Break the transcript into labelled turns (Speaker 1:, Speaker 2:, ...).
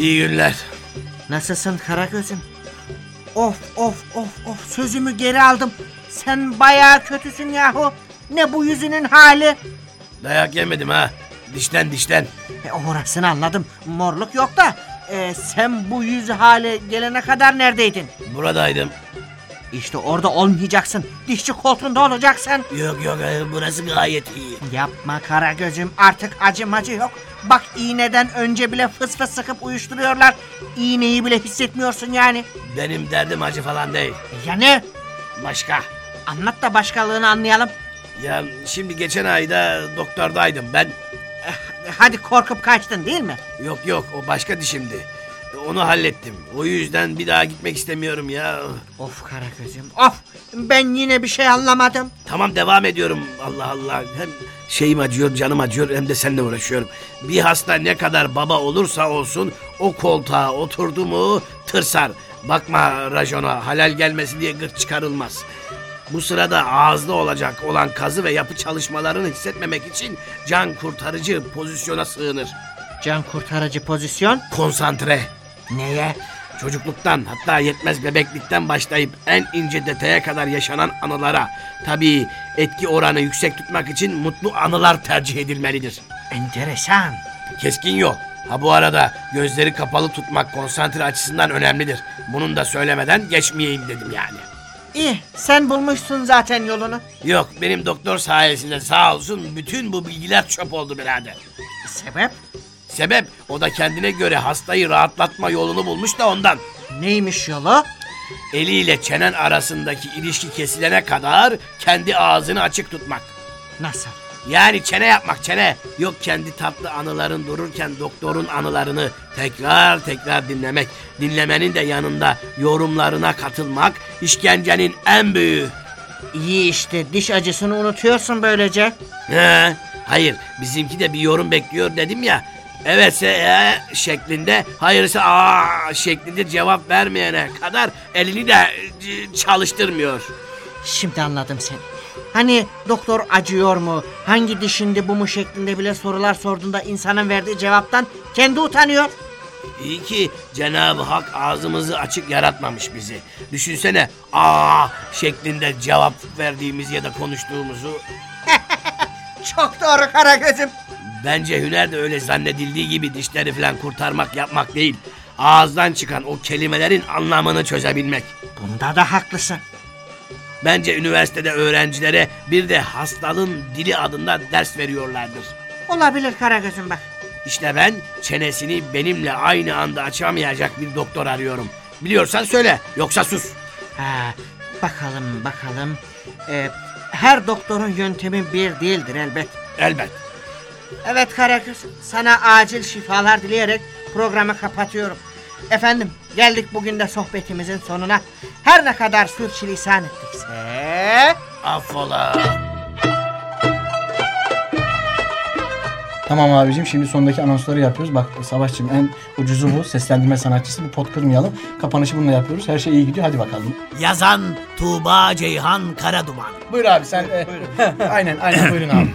Speaker 1: İyi günler.
Speaker 2: Nasılsın Karagöz'üm? Of of of of sözümü geri aldım. Sen bayağı kötüsün yahu. Ne bu yüzünün hali?
Speaker 1: Dayak yemedim ha. Dişten dişten.
Speaker 2: E, orasını anladım. Morluk yok da. e, sen bu yüz hale gelene kadar neredeydin?
Speaker 1: Buradaydım.
Speaker 2: İşte orada olmayacaksın. Dişçi koltuğunda olacaksın.
Speaker 1: Yok yok burası gayet iyi.
Speaker 2: Yapma Karagöz'üm artık acımacı yok. Bak iğneden önce bile fıs fıs sıkıp uyuşturuyorlar. İğneyi bile hissetmiyorsun yani.
Speaker 1: Benim derdim acı falan değil.
Speaker 2: Ya ne?
Speaker 1: Başka.
Speaker 2: Anlat da başkalığını anlayalım.
Speaker 1: Ya şimdi geçen ayda doktordaydım ben.
Speaker 2: Eh, Hadi korkup kaçtın değil mi?
Speaker 1: Yok yok o başka dişimdi. Onu hallettim. O yüzden bir daha gitmek istemiyorum ya.
Speaker 2: Of Karagöz'üm of. Ben yine bir şey anlamadım.
Speaker 1: Tamam devam ediyorum. Allah Allah. Hem şeyim acıyor, canım acıyor hem de seninle uğraşıyorum. Bir hasta ne kadar baba olursa olsun o koltuğa oturdu mu tırsar. Bakma rajona halal gelmesi diye gırt çıkarılmaz. Bu sırada ağızda olacak olan kazı ve yapı çalışmalarını hissetmemek için can kurtarıcı pozisyona sığınır.
Speaker 2: Can kurtarıcı pozisyon.
Speaker 1: Konsantre.
Speaker 2: Neye?
Speaker 1: Çocukluktan hatta yetmez bebeklikten başlayıp en ince detaya kadar yaşanan anılara tabii etki oranı yüksek tutmak için mutlu anılar tercih edilmelidir.
Speaker 2: Enteresan.
Speaker 1: Keskin yol. Ha bu arada gözleri kapalı tutmak konsantre açısından önemlidir. Bunun da söylemeden geçmeyeyim dedim yani.
Speaker 2: İyi sen bulmuşsun zaten yolunu.
Speaker 1: Yok benim doktor sayesinde sağ olsun bütün bu bilgiler çöp oldu birader.
Speaker 2: Sebep?
Speaker 1: Sebep o da kendine göre hastayı rahatlatma yolunu bulmuş da ondan.
Speaker 2: Neymiş yolu?
Speaker 1: Eliyle çenen arasındaki ilişki kesilene kadar kendi ağzını açık tutmak.
Speaker 2: Nasıl?
Speaker 1: Yani çene yapmak çene. Yok kendi tatlı anıların dururken doktorun anılarını tekrar tekrar dinlemek. Dinlemenin de yanında yorumlarına katılmak işkencenin en büyüğü.
Speaker 2: İyi işte diş acısını unutuyorsun böylece.
Speaker 1: He, hayır bizimki de bir yorum bekliyor dedim ya. Evetse e şeklinde, hayırsa aa şeklinde cevap vermeyene kadar elini de e, çalıştırmıyor.
Speaker 2: Şimdi anladım seni. Hani doktor acıyor mu? Hangi dişindi bu mu şeklinde bile sorular sorduğunda insanın verdiği cevaptan kendi utanıyor.
Speaker 1: İyi ki Cenab-ı Hak ağzımızı açık yaratmamış bizi. Düşünsene aa şeklinde cevap verdiğimiz ya da konuştuğumuzu.
Speaker 2: Çok doğru Karagöz'üm.
Speaker 1: Bence hüner de öyle zannedildiği gibi dişleri falan kurtarmak yapmak değil. Ağızdan çıkan o kelimelerin anlamını çözebilmek.
Speaker 2: Bunda da haklısın.
Speaker 1: Bence üniversitede öğrencilere bir de hastalığın dili adında ders veriyorlardır.
Speaker 2: Olabilir Karagöz'üm bak.
Speaker 1: İşte ben çenesini benimle aynı anda açamayacak bir doktor arıyorum. Biliyorsan söyle yoksa sus.
Speaker 2: Ha, bakalım bakalım. Ee, her doktorun yöntemi bir değildir elbet.
Speaker 1: Elbet.
Speaker 2: Evet Karagöz, sana acil şifalar dileyerek programı kapatıyorum. Efendim, geldik bugün de sohbetimizin sonuna. Her ne kadar sürçülisan ettikse...
Speaker 1: Affola.
Speaker 3: Tamam abicim şimdi sondaki anonsları yapıyoruz. Bak Savaşçım en ucuzu bu. Seslendirme sanatçısı. Bir pot kırmayalım. Kapanışı bununla yapıyoruz. Her şey iyi gidiyor. Hadi bakalım.
Speaker 1: Yazan Tuğba Ceyhan Karaduman.
Speaker 3: Buyur abi sen. e, aynen aynen buyurun abi.